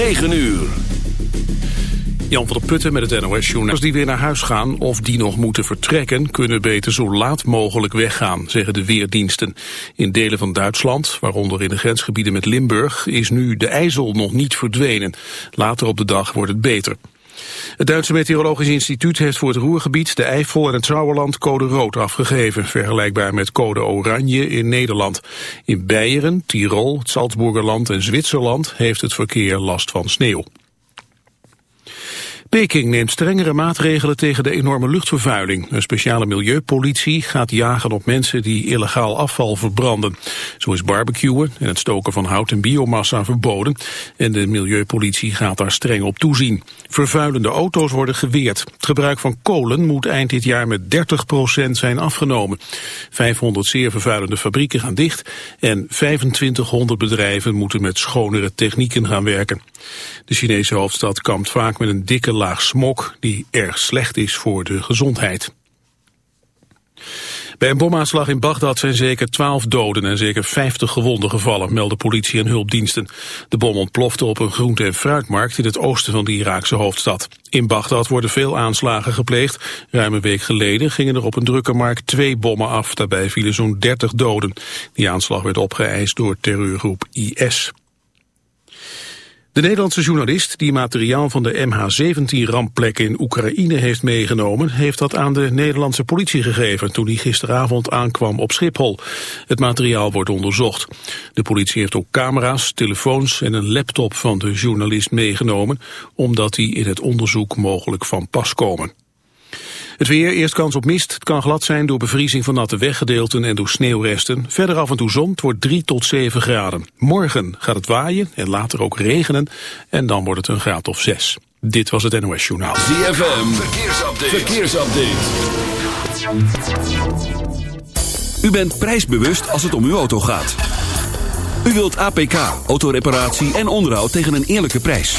9 uur. Jan van der Putten met het NOS-journaal. die weer naar huis gaan of die nog moeten vertrekken... kunnen beter zo laat mogelijk weggaan, zeggen de weerdiensten. In delen van Duitsland, waaronder in de grensgebieden met Limburg... is nu de IJssel nog niet verdwenen. Later op de dag wordt het beter. Het Duitse Meteorologisch Instituut heeft voor het Roergebied, de Eifel en het Sauerland code rood afgegeven, vergelijkbaar met code oranje in Nederland. In Beieren, Tirol, het Salzburgerland en Zwitserland heeft het verkeer last van sneeuw. Peking neemt strengere maatregelen tegen de enorme luchtvervuiling. Een speciale milieupolitie gaat jagen op mensen die illegaal afval verbranden. Zo is barbecuen en het stoken van hout en biomassa verboden. En de milieupolitie gaat daar streng op toezien. Vervuilende auto's worden geweerd. Het gebruik van kolen moet eind dit jaar met 30% zijn afgenomen. 500 zeer vervuilende fabrieken gaan dicht en 2500 bedrijven moeten met schonere technieken gaan werken. De Chinese hoofdstad kampt vaak met een dikke laag smok die erg slecht is voor de gezondheid. Bij een bomaanslag in Bagdad zijn zeker 12 doden en zeker 50 gewonden gevallen, melden politie en hulpdiensten. De bom ontplofte op een groente- en fruitmarkt in het oosten van de Iraakse hoofdstad. In Bagdad worden veel aanslagen gepleegd. Ruim een week geleden gingen er op een drukke markt twee bommen af. Daarbij vielen zo'n 30 doden. Die aanslag werd opgeëist door terreurgroep IS. De Nederlandse journalist die materiaal van de MH17-rampplek in Oekraïne heeft meegenomen, heeft dat aan de Nederlandse politie gegeven toen hij gisteravond aankwam op Schiphol. Het materiaal wordt onderzocht. De politie heeft ook camera's, telefoons en een laptop van de journalist meegenomen, omdat die in het onderzoek mogelijk van pas komen. Het weer, eerst kans op mist. Het kan glad zijn door bevriezing van natte weggedeelten en door sneeuwresten. Verder af en toe zon, het wordt 3 tot 7 graden. Morgen gaat het waaien en later ook regenen. En dan wordt het een graad of 6. Dit was het NOS Journaal. ZFM, verkeersupdate. verkeersupdate. U bent prijsbewust als het om uw auto gaat. U wilt APK, autoreparatie en onderhoud tegen een eerlijke prijs.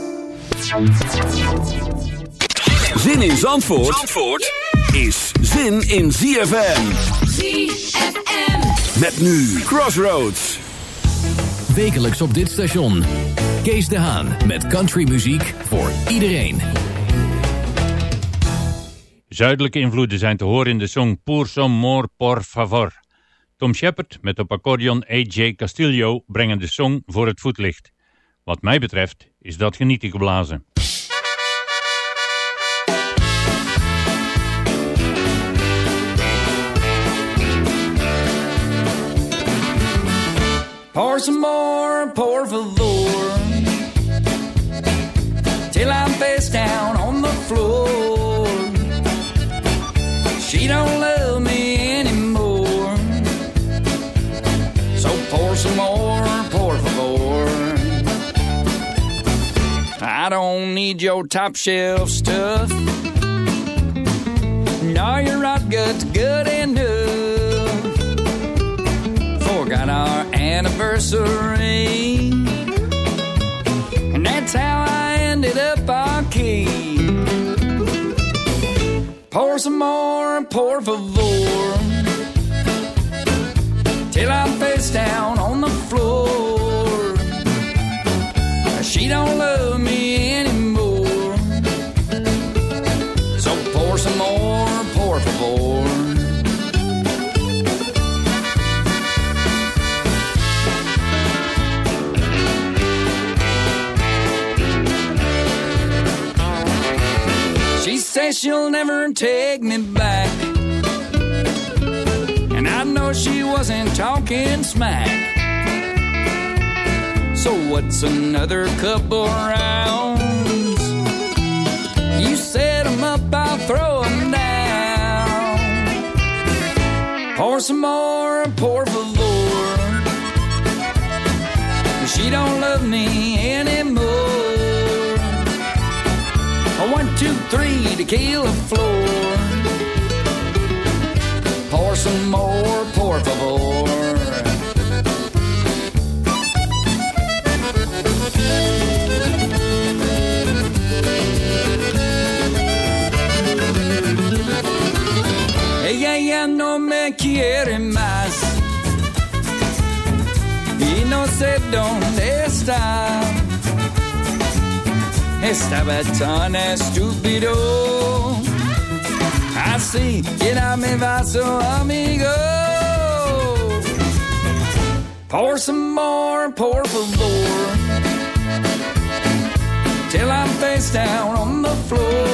Zin in Zandvoort, Zandvoort is zin in ZFM. ZFM. Met nu Crossroads. Wekelijks op dit station. Kees de Haan met countrymuziek voor iedereen. Zuidelijke invloeden zijn te horen in de song Pour son mort por favor. Tom Shepard met op accordeon A.J. Castillo brengen de song voor het voetlicht. Wat mij betreft is dat genieten geblazen. Pour some more, por favor. Till I'm face down on the floor. She don't don't need your top shelf stuff. No, your right gut's good enough. Forgot our anniversary. And that's how I ended up on key. Pour some more, por favor. Till I'm face down on the floor. She don't love says she'll never take me back. And I know she wasn't talking smack. So what's another couple rounds? You set 'em up, I'll throw 'em down. Pour some more, por favor. She don't love me anymore. One, two, three, tequila floor. Pour some more, por favor. Ella ya no me quiere más y no sé dónde está. Estaba tan estúpido. Así, llena mi vaso, amigo. Pour some more, por favor. Till I'm face down on the floor.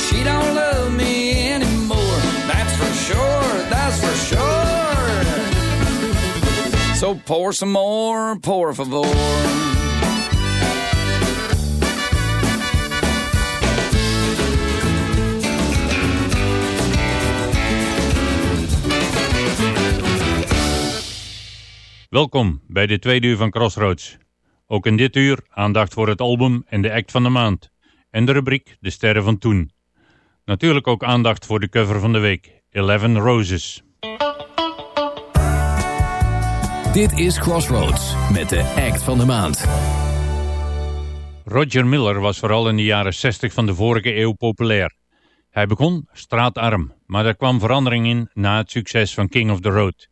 She don't love me anymore. That's for sure, that's for sure. So pour some more, por favor. Welkom bij de tweede uur van Crossroads. Ook in dit uur aandacht voor het album en de act van de maand. En de rubriek De Sterren van Toen. Natuurlijk ook aandacht voor de cover van de week, Eleven Roses. Dit is Crossroads met de act van de maand. Roger Miller was vooral in de jaren 60 van de vorige eeuw populair. Hij begon straatarm, maar er kwam verandering in na het succes van King of the Road.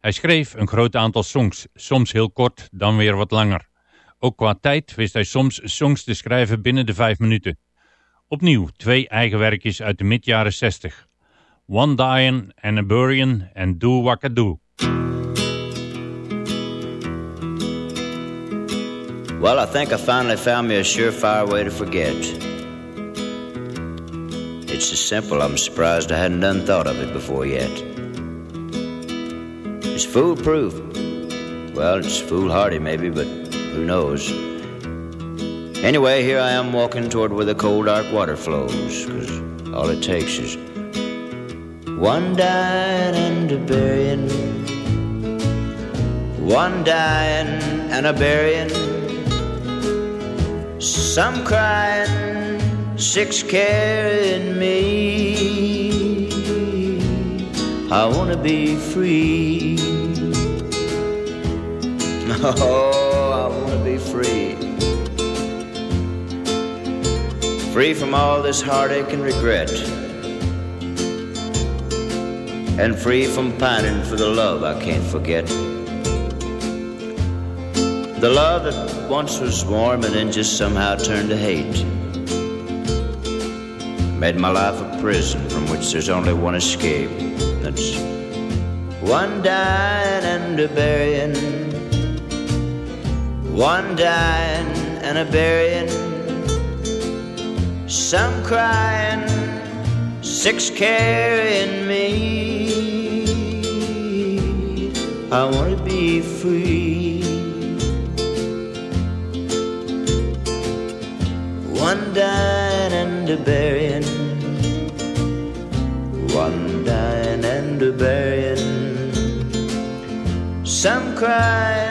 Hij schreef een groot aantal songs, soms heel kort, dan weer wat langer. Ook qua tijd wist hij soms songs te schrijven binnen de vijf minuten. Opnieuw twee eigen werkjes uit de mid-jaren 60. One Dying and a Burying en Do Wakadoo. Well, I think I finally found me a surefire way to forget. It's so simple, I'm surprised I hadn't done thought of it before yet. It's foolproof. Well, it's foolhardy maybe, but who knows? Anyway, here I am walking toward where the cold, dark water flows, because all it takes is one dying and a burying, one dying and a burying, some crying, six carrying me. I wanna be free. Oh, I wanna be free. Free from all this heartache and regret. And free from pining for the love I can't forget. The love that once was warm and then just somehow turned to hate. Made my life a prison from which there's only one escape. That's one dying and a burying. One dying and a burying. Some crying, six carrying me. I want to be free. One dying and a burying. One dying and a burying. Some crying,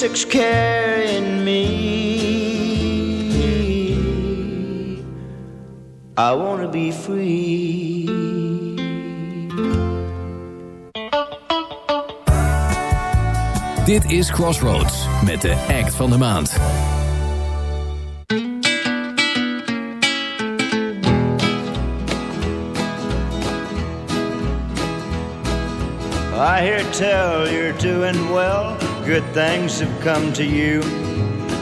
six carrying me. I want to be free. Dit is Crossroads met de act van de maand. I hear tell you're doing well. Good things have come to you.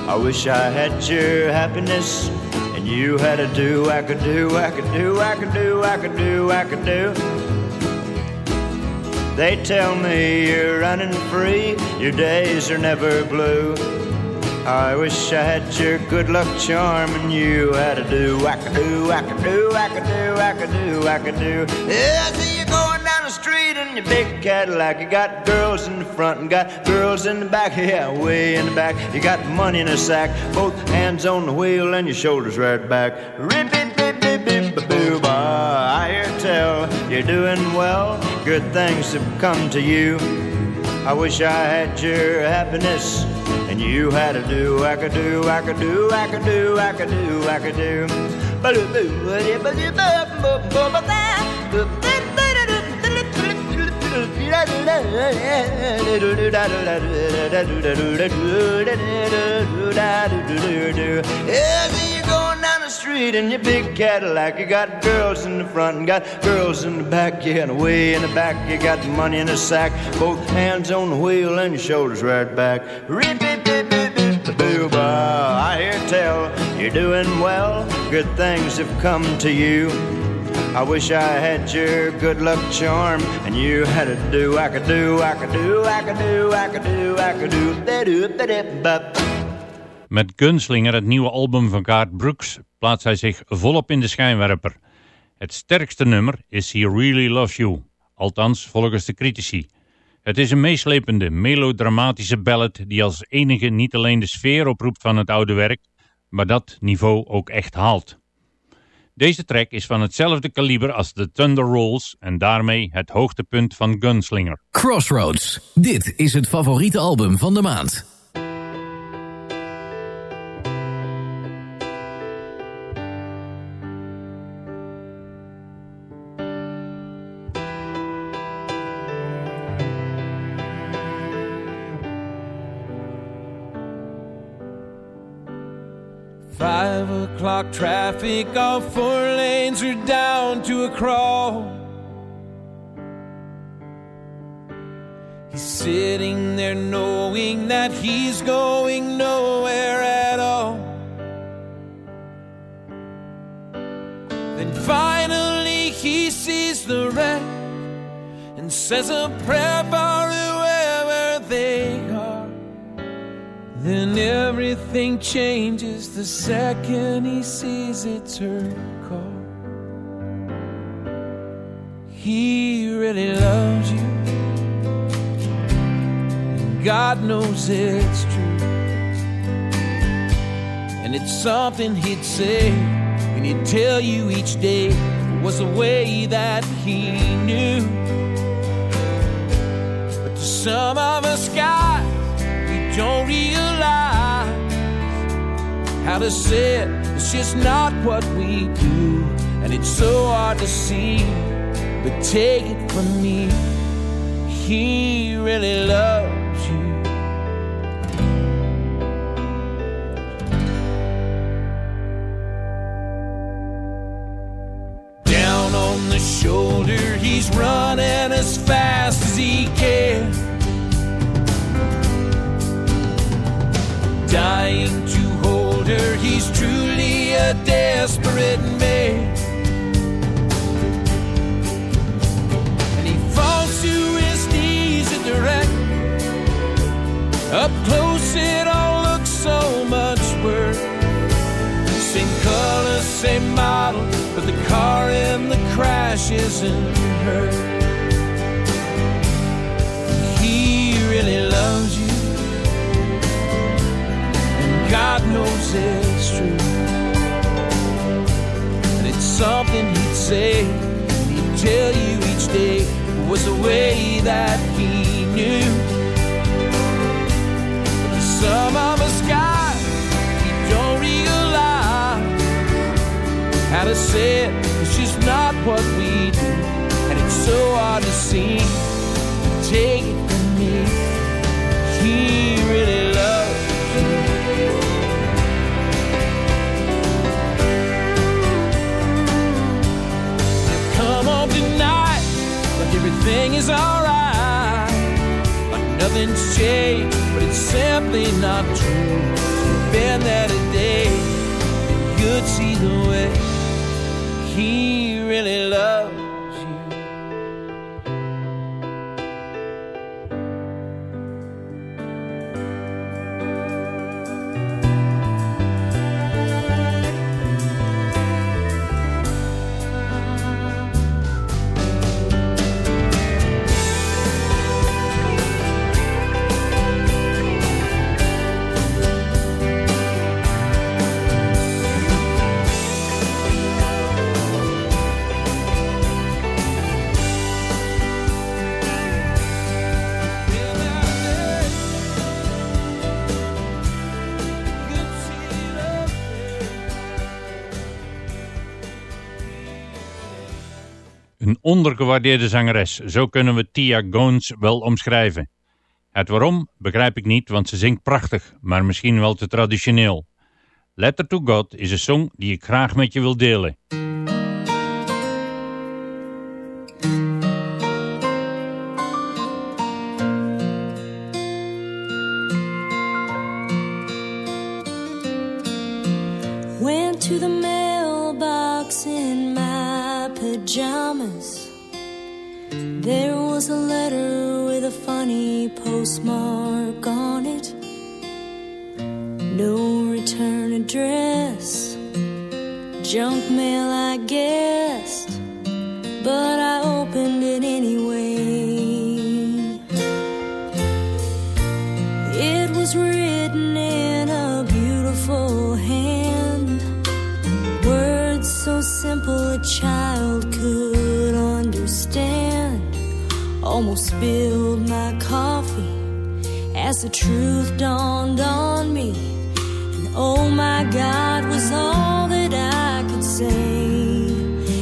I wish I had your happiness and you had a do, I could do, I could do, I could do, I could do, I could do. They tell me you're running free, your days are never blue. I wish I had your good luck charm and you had to do whack-a-do, whack-a-do, whack-a-do, whack-a-do, whack-a-do. Yeah, I see you going down the street in your big Cadillac. You got girls in the front and got girls in the back. Yeah, way in the back. You got money in a sack, both hands on the wheel and your shoulders right back. Rip it, bip, bip, bip, bip, I hear tell you're doing well. Good things have come to you. I wish I had your happiness and you had to do I could do I could do I could do I could do I could do You're going down the street in your big Cadillac. You got girls in the front and got girls in the back. Yeah, and way in the back you got money in a sack. Both hands on the wheel and your shoulders right back. I hear tell you're doing well. Good things have come to you. I wish I had your good luck charm and you had to do I could do I could do I could do I could do I could do that do that Met Gunslinger, het nieuwe album van Garth Brooks, plaatst hij zich volop in de schijnwerper. Het sterkste nummer is He Really Loves You, althans volgens de critici. Het is een meeslepende, melodramatische ballad die als enige niet alleen de sfeer oproept van het oude werk, maar dat niveau ook echt haalt. Deze track is van hetzelfde kaliber als The Thunder Rolls en daarmee het hoogtepunt van Gunslinger. Crossroads, dit is het favoriete album van de maand. Traffic, all four lanes are down to a crawl. He's sitting there knowing that he's going nowhere at all. Then finally he sees the wreck and says a prayer for Then everything changes the second he sees it's her car. He really loves you. and God knows it's true. And it's something he'd say and he'd tell you each day was the way that he knew. But to some of us we don't realize how to say it. It's just not what we do, and it's so hard to see. But take it from me, he really loves you. Down on the shoulder, he's running same model, but the car in the crash isn't her. He really loves you, and God knows it's true. And it's something he'd say, and he'd tell you each day was the way that he knew. But some of us guys, how to say it. It's just not what we do, and it's so hard to see. Take it from me, he really loves you. Come on tonight, like everything is alright, like nothing's changed, but it's simply not true. Been there today, you'd see the way he really loves ondergewaardeerde zangeres, zo kunnen we Tia Gones wel omschrijven. Het waarom begrijp ik niet, want ze zingt prachtig, maar misschien wel te traditioneel. Letter to God is een song die ik graag met je wil delen. A letter with a funny postmark on it. No return address. Junk mail, I guessed. But I Spilled my coffee as the truth dawned on me. And oh my God, was all that I could say.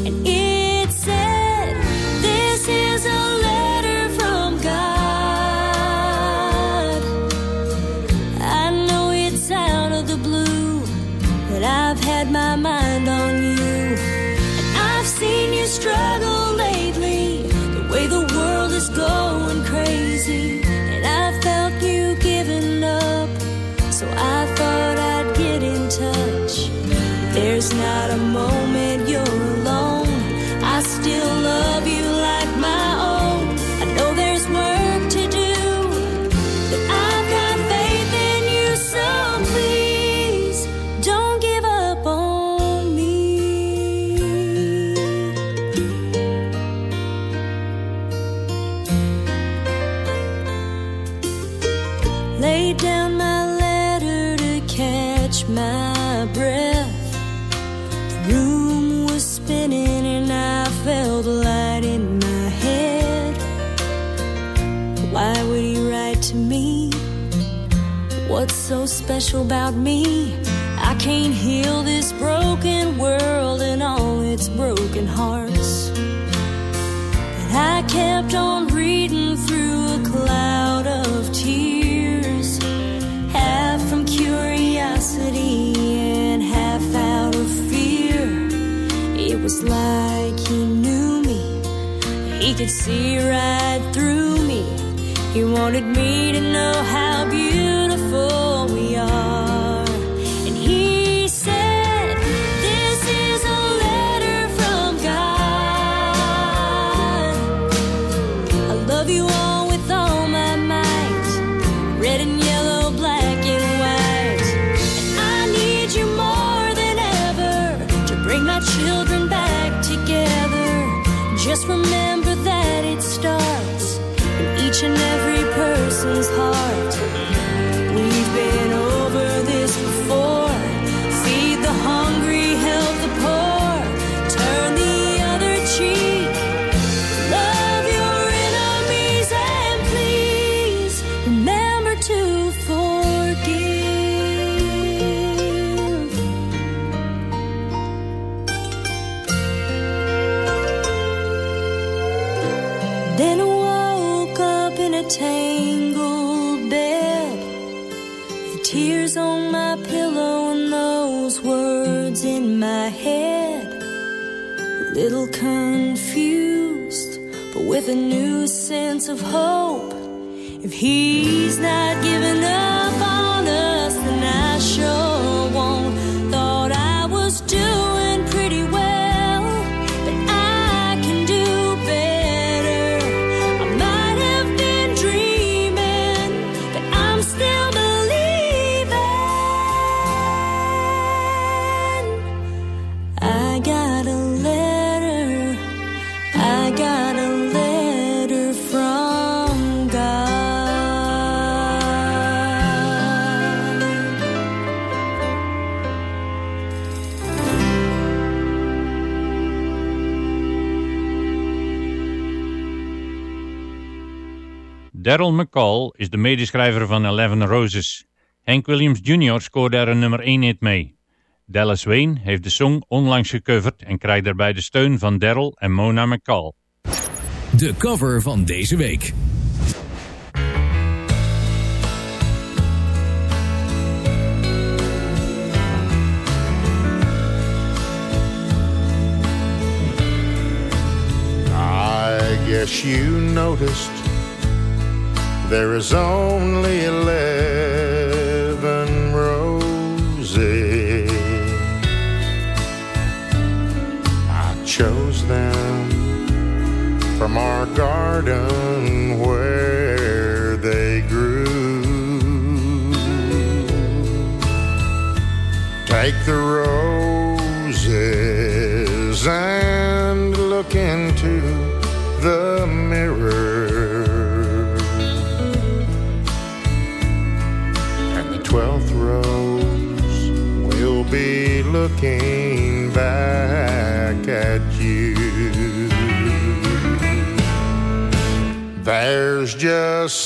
And it said, This is a letter from God. I know it's out of the blue, but I've had my mind crazy. Special about me? I can't heal this broken world and all its broken hearts. But I kept on reading through a cloud of tears, half from curiosity and half out of fear. It was like he knew me, he could see right through me. He wanted me to know confused, but with a new sense of hope. If he's not giving up Daryl McCall is de medeschrijver van Eleven Roses. Hank Williams Jr. scoorde er een nummer 1 hit mee. Dallas Wayne heeft de song onlangs gecoverd en krijgt daarbij de steun van Daryl en Mona McCall. De cover van deze week. I guess you noticed there is only eleven roses. I chose them from our garden where they grew. Take the roses looking back at you. There's just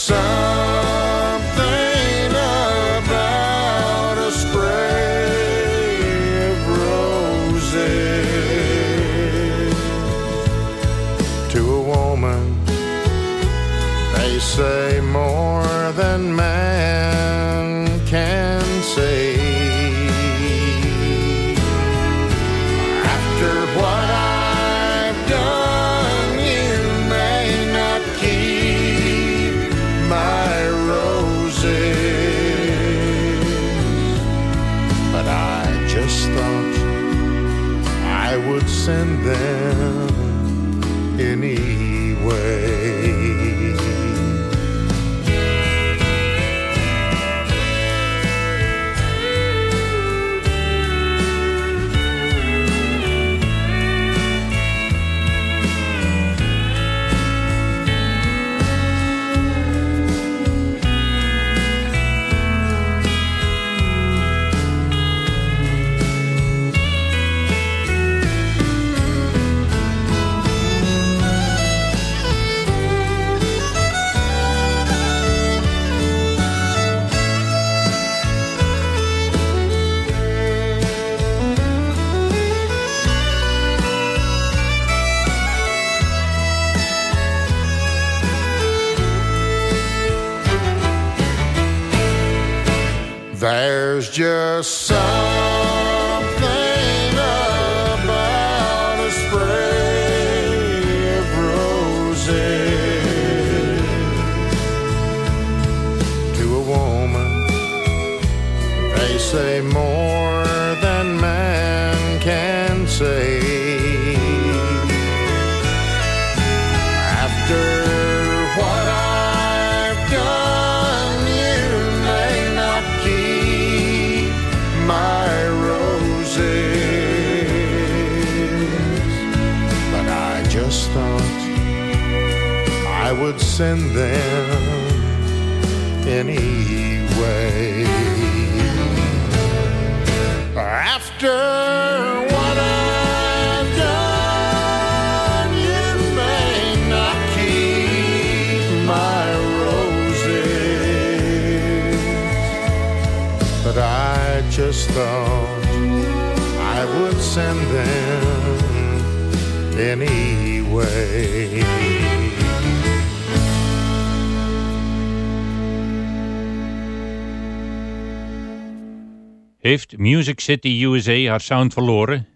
City USA haar sound verloren?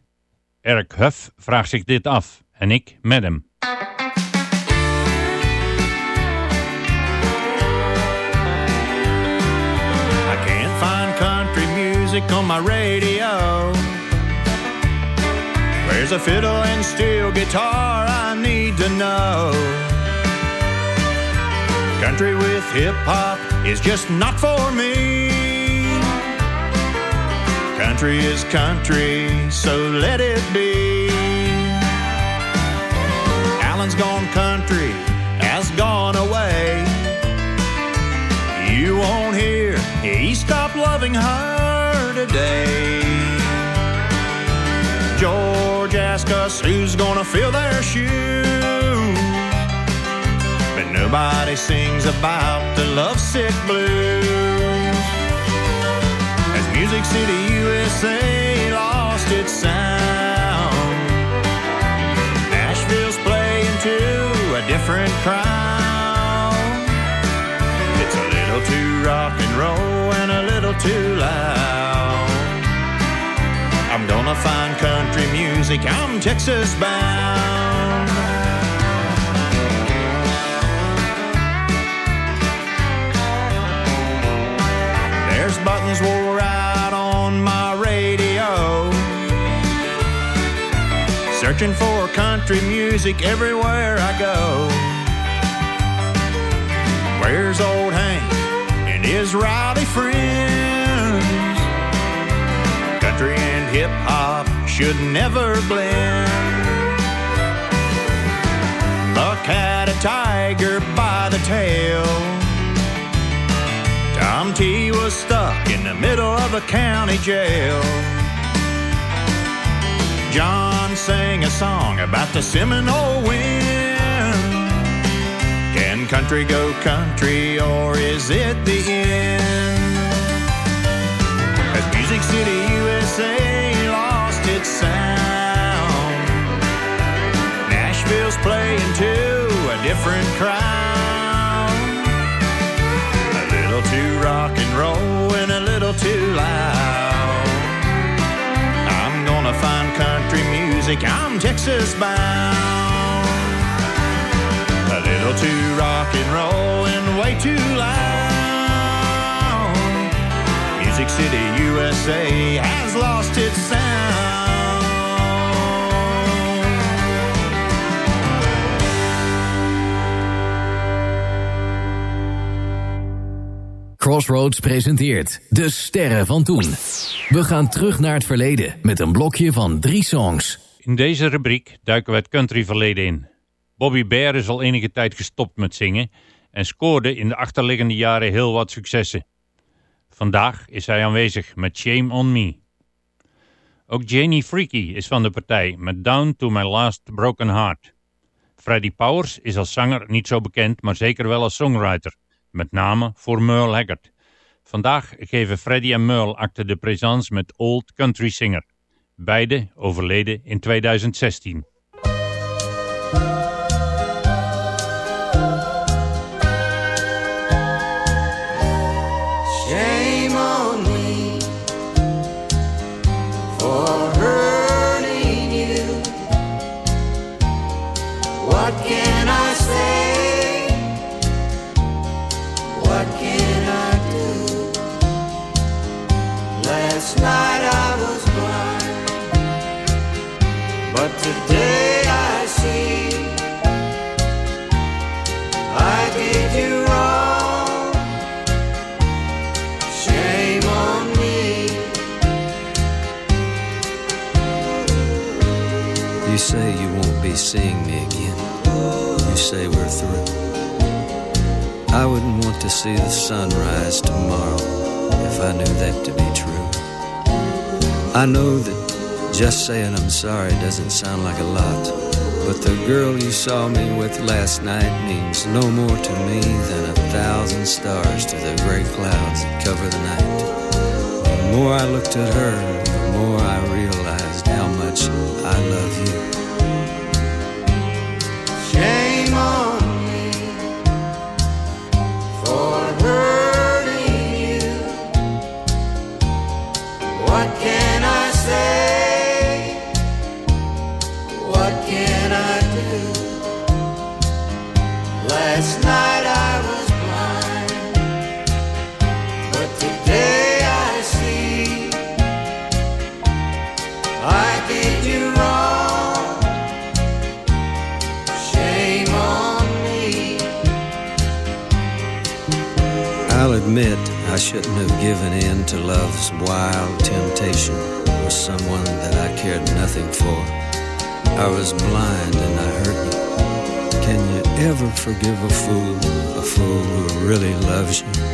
Eric Huff vraagt zich dit af en ik met hem. I can't find country music on my radio. Where's a fiddle and steel guitar? I need to know. Country with hip hop is just not for me. Country is country, so let it be. Alan's gone country, has gone away. You won't hear he stopped loving her today. George asked us who's gonna fill their shoes. But nobody sings about the lovesick blues. Music City, USA lost its sound. Nashville's playing to a different crowd. It's a little too rock and roll and a little too loud. I'm gonna find country music, I'm Texas bound. There's buttons wore Searching for country music everywhere I go. Where's old Hank and his rowdy friends? Country and hip hop should never blend. Buck had a tiger by the tail. Tom T was stuck in the middle of a county jail. John sang a song about the Seminole wind. Can country go country or is it the end? As Music City, USA lost its sound, Nashville's playing to a different crowd. A little too rock and roll and a little too loud. Gonna find country music, I'm Texas bound. A little too rock and roll and way too loud. Music City, USA has lost its sound. Crossroads presenteert De Sterren van Toen. We gaan terug naar het verleden met een blokje van drie songs. In deze rubriek duiken we het countryverleden in. Bobby Bear is al enige tijd gestopt met zingen en scoorde in de achterliggende jaren heel wat successen. Vandaag is hij aanwezig met Shame on Me. Ook Janie Freaky is van de partij met Down to My Last Broken Heart. Freddie Powers is als zanger niet zo bekend, maar zeker wel als songwriter, met name voor Merle Haggard. Vandaag geven Freddie en Merle acte de présence met Old Country Singer. Beide overleden in 2016. Saying I'm sorry doesn't sound like a lot, but the girl you saw me with last night means no more to me than a thousand stars to the gray clouds that cover the night. The more I looked at her, the more I realized how much I love you. Really loves you?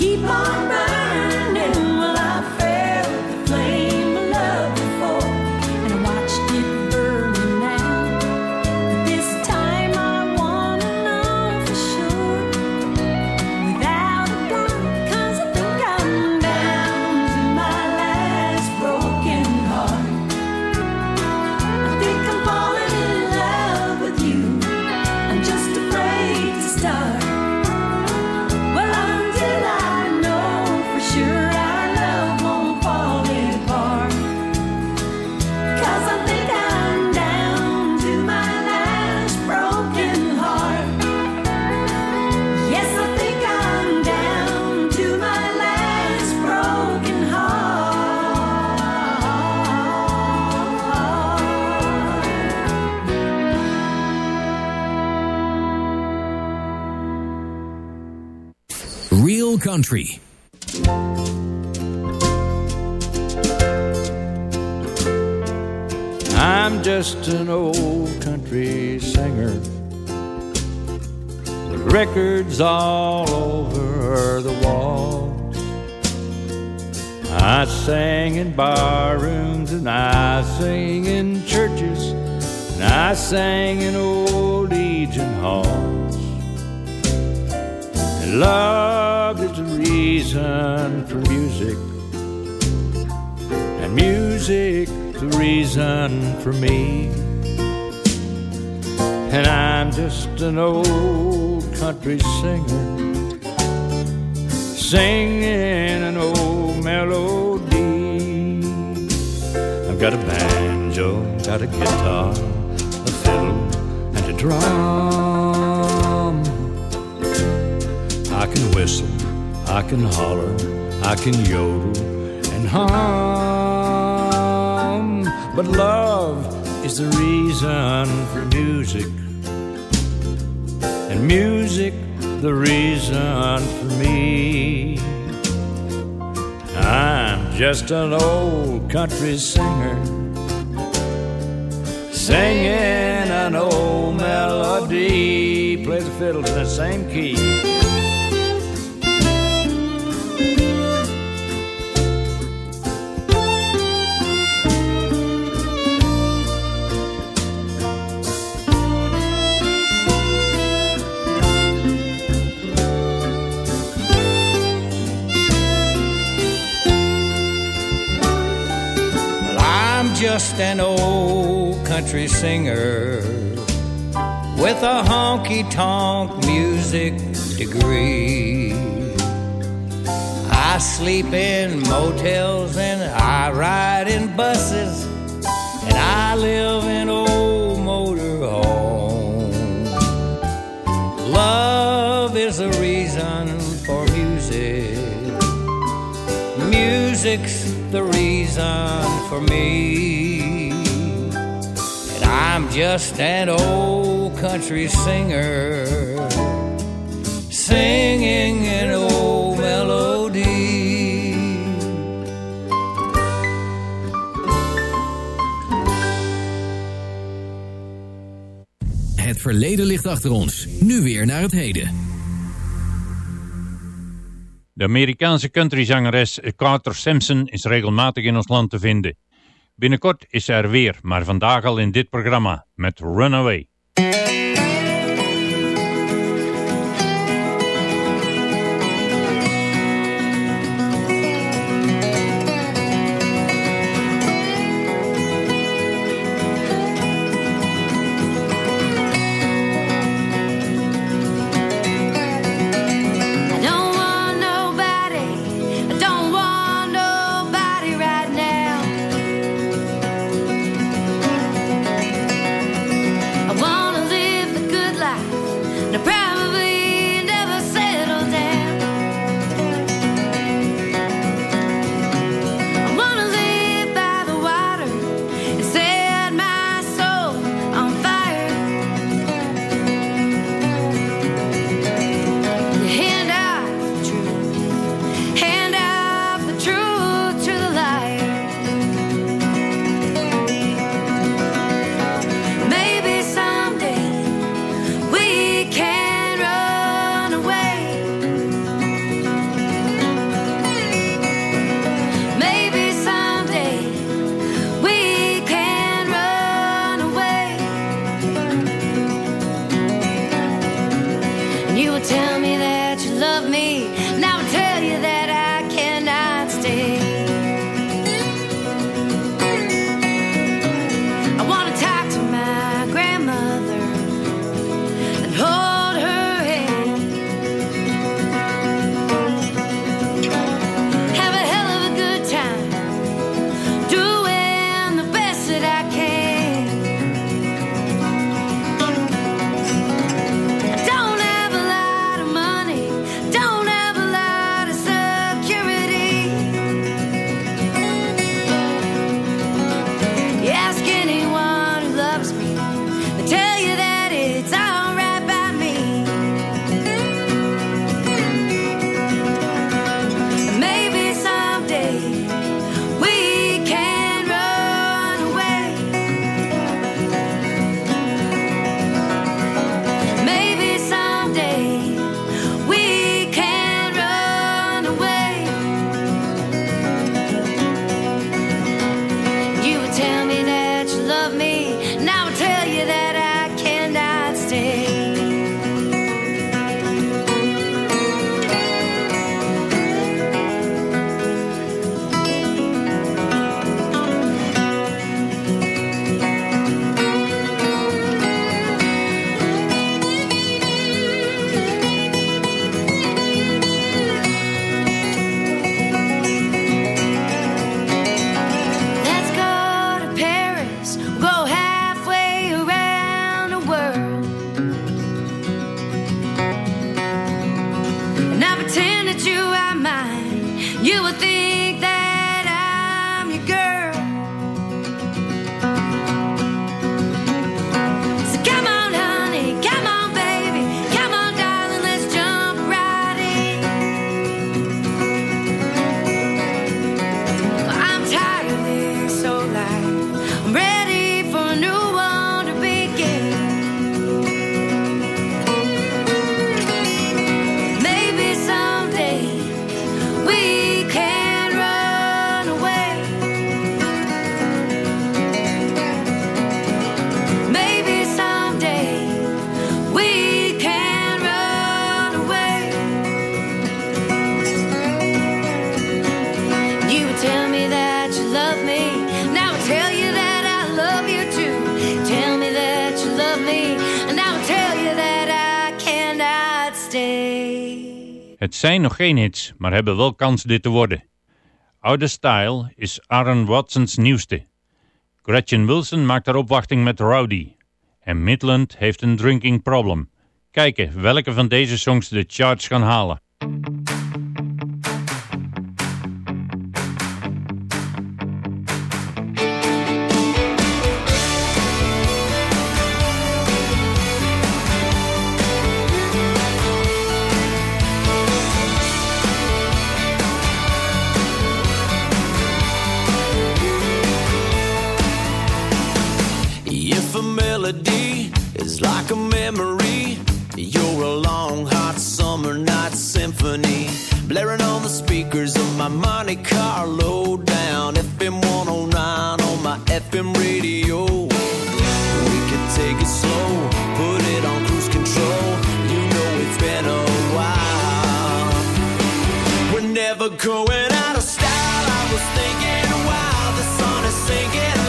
keep on burning? Country. I'm just an old country singer with records all over the walls. I sang in bar rooms and I sing in churches and I sang in old Legion halls. And love the reason for music and music the reason for me. And I'm just an old country singer, singing an old melody. I've got a banjo, got a guitar, a fiddle, and a drum. I can whistle, I can holler, I can yodel and hum. But love is the reason for music, and music the reason for me. I'm just an old country singer, singing an old melody. Plays the fiddles in the same key. Just an old country singer with a honky tonk music degree. I sleep in motels and I ride in buses and I live in old motor homes. Love is the reason for music. Music's the reason for me. I'm just an old country singer singing an old melody. Het verleden ligt achter ons, nu weer naar het heden. De Amerikaanse countryzangeres Carter Sampson is regelmatig in ons land te vinden. Binnenkort is er weer, maar vandaag al in dit programma met Runaway. zijn nog geen hits, maar hebben wel kans dit te worden. Oude Style is Aaron Watson's nieuwste. Gretchen Wilson maakt haar opwachting met Rowdy. En Midland heeft een drinking problem. Kijken welke van deze songs de charts gaan halen. Like a memory. You're a long, hot summer night symphony. Blaring on the speakers of my Monte Carlo down. FM 109 on my FM radio. We could take it slow, put it on cruise control. You know it's been a while. We're never going out of style. I was thinking while the sun is sinking.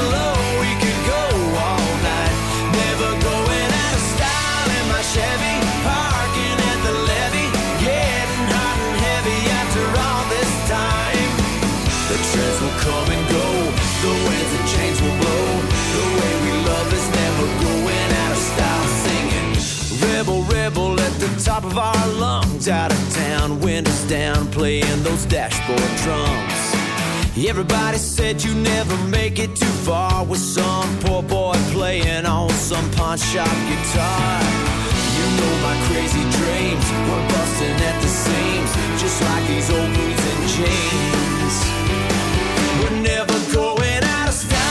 top of our lungs. Out of town, windows down, playing those dashboard drums. Everybody said you never make it too far with some poor boy playing on some pawn shop guitar. You know my crazy dreams were busting at the seams, just like these old boots and chains. We're never going out of style.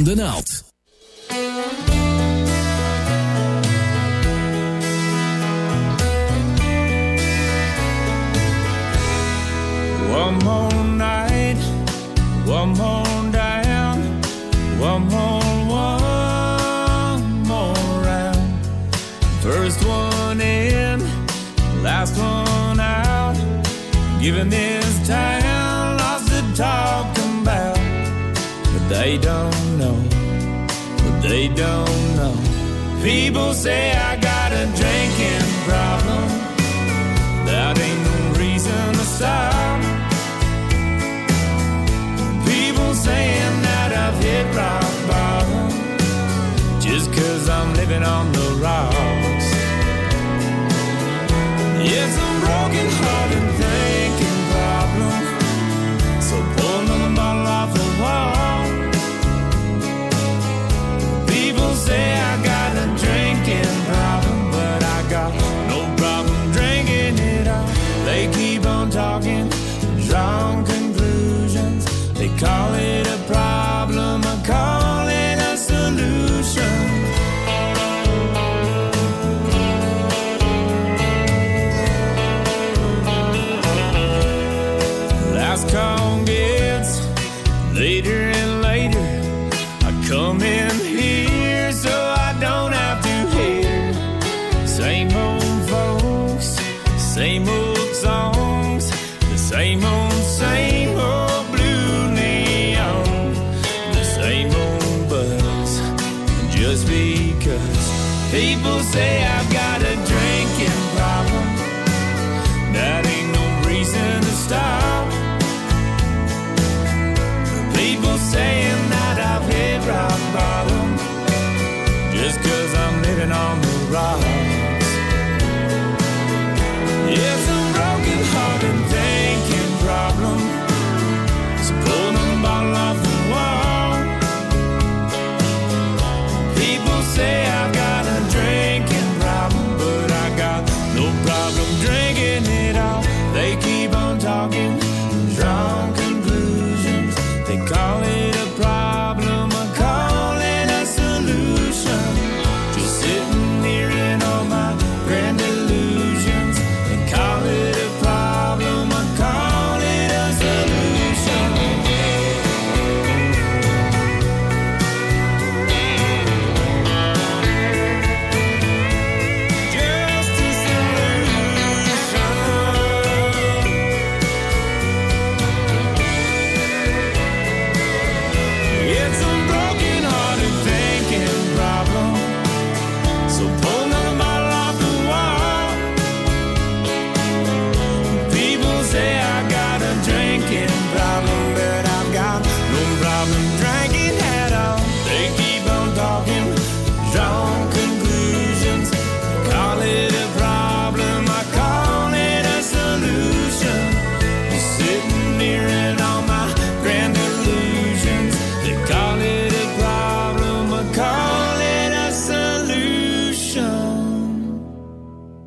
aan de naald. People say I got a drinking problem. That ain't no reason to stop. People saying that I've hit rock bottom. Just cause I'm living on the rocks. Yes, I'm broken hearted. say I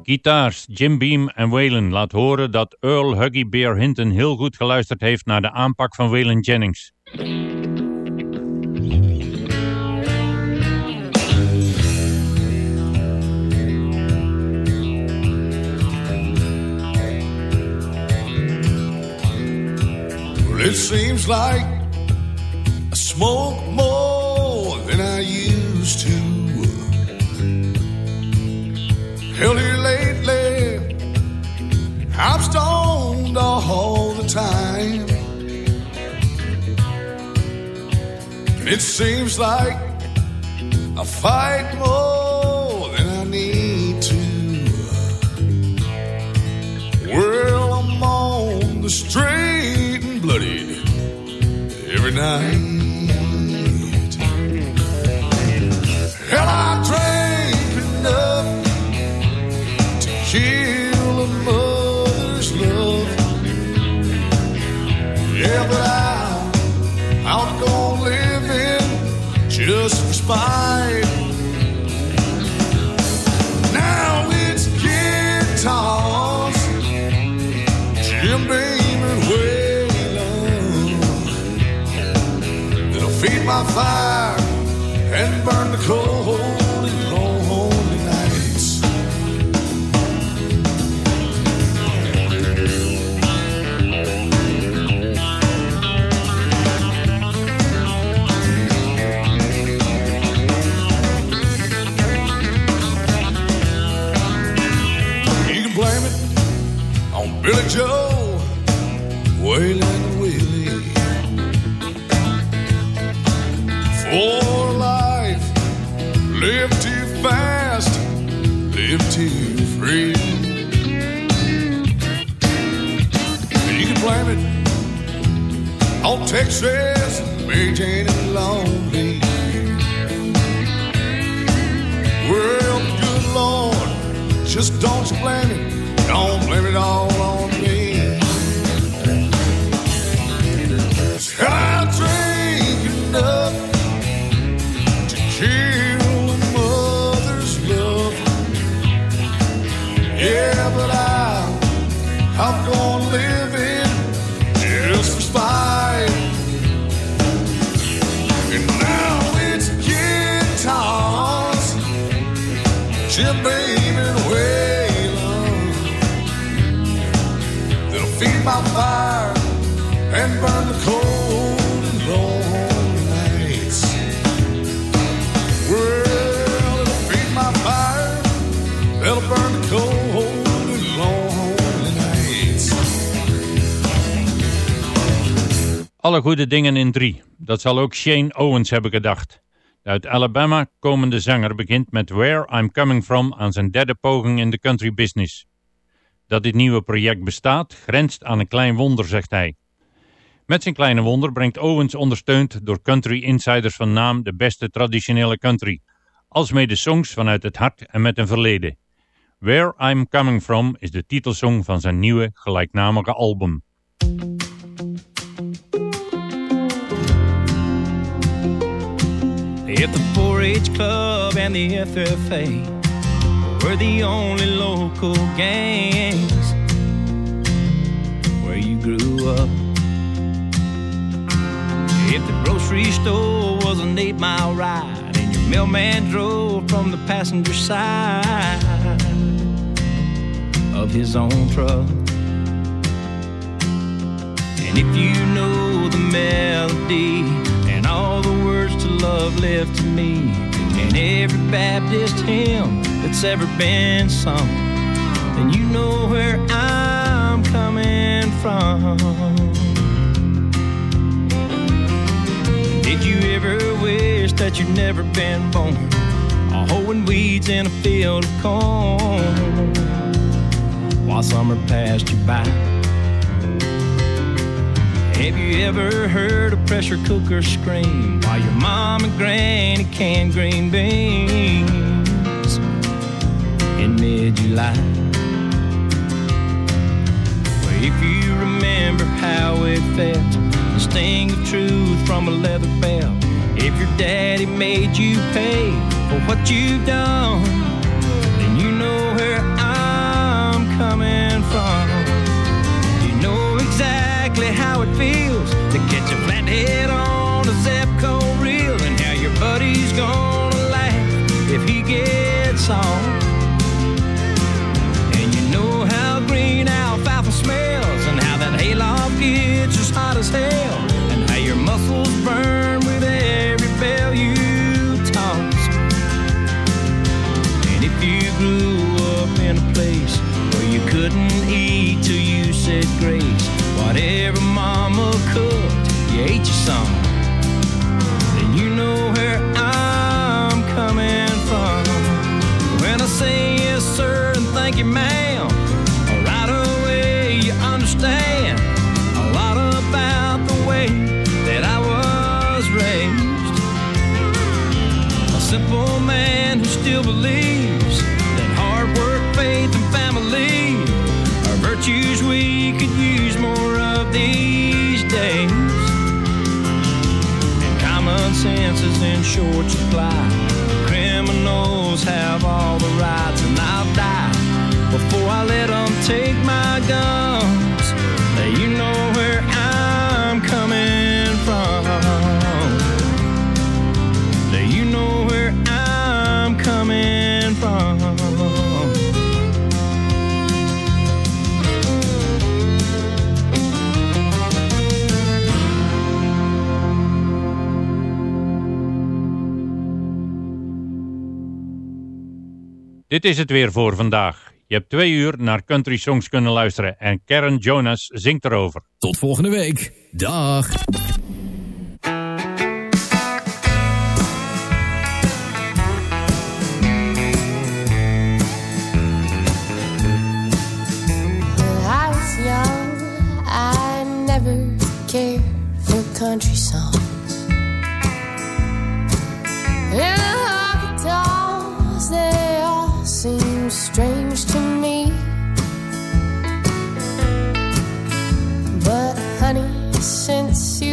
Gitaars Jim Beam en Waylon laat horen dat Earl Huggy Bear Hinton heel goed geluisterd heeft naar de aanpak van Waylon Jennings. It seems like I smoke more Really lately, I'm stoned all the time. And it seems like I fight more than I need to. Well, I'm on the straight and bloodied every night. Yeah, but I, I'm gonna live in just for spite. Now it's guitars, Jim Beam and Waylon. It'll feed my fire and burn the coal. Billy Joe, Waylon Willie. For life, live too fast, live too free. And you can blame it on Texas, Jane and Lonely. Well, good Lord, just don't you blame it. Don't blame it all on Alle goede dingen in drie. Dat zal ook Shane Owens hebben gedacht. De uit Alabama komende zanger begint met Where I'm Coming From aan zijn derde poging in de country business. Dat dit nieuwe project bestaat, grenst aan een klein wonder, zegt hij. Met zijn kleine wonder brengt Owens ondersteund door country insiders van naam de beste traditionele country, alsmede songs vanuit het hart en met een verleden. Where I'm Coming From is de titelsong van zijn nieuwe gelijknamige album. If the 4-H Club and the FFA were the only local gangs where you grew up. If the grocery store was an eight-mile ride and your mailman drove from the passenger side of his own truck. And if you know the melody love left to me, and every Baptist hymn that's ever been sung, then you know where I'm coming from. Did you ever wish that you'd never been born, or hoeing weeds in a field of corn while summer passed you by? Have you ever heard a pressure cooker scream while your mom and granny canned green beans in mid-July? Well, if you remember how it felt, the sting of truth from a leather belt. If your daddy made you pay for what you've done, then you know where I'm coming from. You know exactly how it feels to catch a flathead on a Zebco reel and how your buddy's gonna laugh if he gets on. And you know how green alfalfa smells and how that hayloft gets as hot as hell and how your muscles burn with every bell you toss. And if you grew up in a place where you couldn't eat till you said grace, whatever mama cooked, you ate your some. In short supply. Criminals have all the rights, and I'll die before I let them take my guns. Dit is het weer voor vandaag. Je hebt twee uur naar country songs kunnen luisteren en Karen Jonas zingt erover. Tot volgende week. Dag. honey, since you